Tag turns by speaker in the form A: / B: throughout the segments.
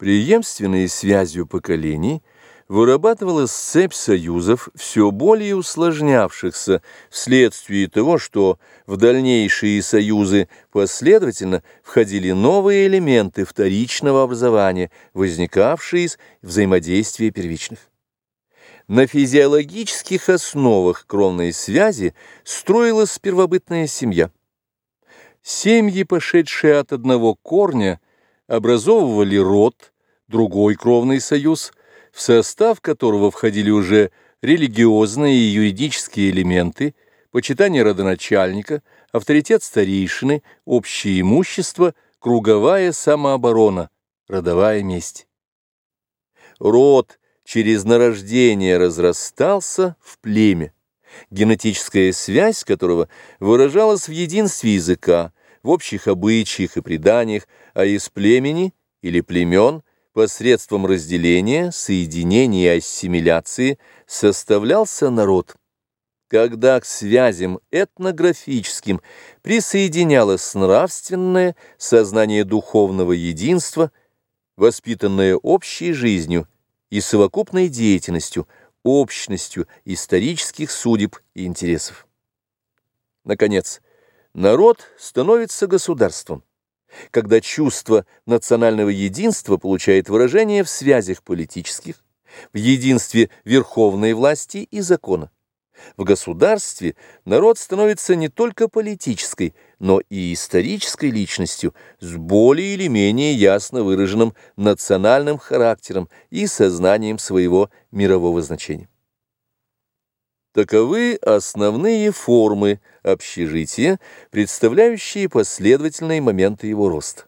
A: Преемственной связью поколений вырабатывалась цепь союзов, все более усложнявшихся вследствие того, что в дальнейшие союзы последовательно входили новые элементы вторичного образования, возникавшие из взаимодействия первичных. На физиологических основах кровной связи строилась первобытная семья. Семьи, пошедшие от одного корня, образовывали род, другой кровный союз, в состав которого входили уже религиозные и юридические элементы, почитание родоначальника, авторитет старейшины, общее имущество, круговая самооборона, родовая месть. Род через нарождение разрастался в племя, генетическая связь которого выражалась в единстве языка, в общих обычаях и преданиях, а из племени или племен посредством разделения, соединения и ассимиляции составлялся народ. Когда к связям этнографическим присоединялось нравственное сознание духовного единства, воспитанное общей жизнью и совокупной деятельностью, общностью исторических судеб и интересов. Наконец, Народ становится государством, когда чувство национального единства получает выражение в связях политических, в единстве верховной власти и закона. В государстве народ становится не только политической, но и исторической личностью с более или менее ясно выраженным национальным характером и сознанием своего мирового значения. Таковы основные формы общежития, представляющие последовательные моменты его роста.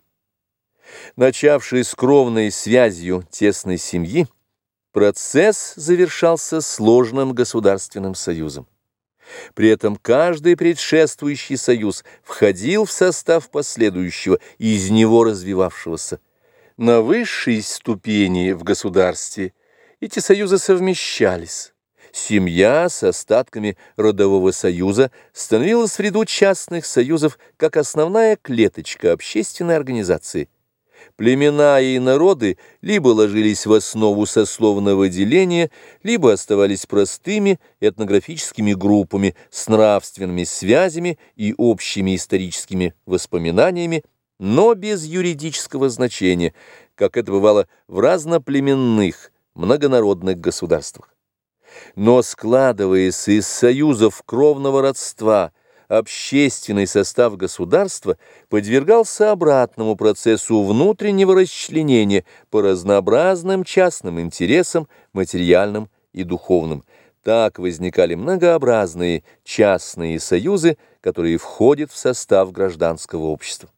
A: Начавший с кровной связью тесной семьи, процесс завершался сложным государственным союзом. При этом каждый предшествующий союз входил в состав последующего, из него развивавшегося. На высшей ступени в государстве эти союзы совмещались семья с остатками родового союза становилась в ряду частных союзов как основная клеточка общественной организации. Племена и народы либо ложились в основу сословного деления, либо оставались простыми этнографическими группами с нравственными связями и общими историческими воспоминаниями, но без юридического значения, как это бывало в разноплеменных, многонародных государствах. Но складываясь из союзов кровного родства, общественный состав государства подвергался обратному процессу внутреннего расчленения по разнообразным частным интересам, материальным и духовным. Так возникали многообразные частные союзы, которые входят в состав гражданского общества.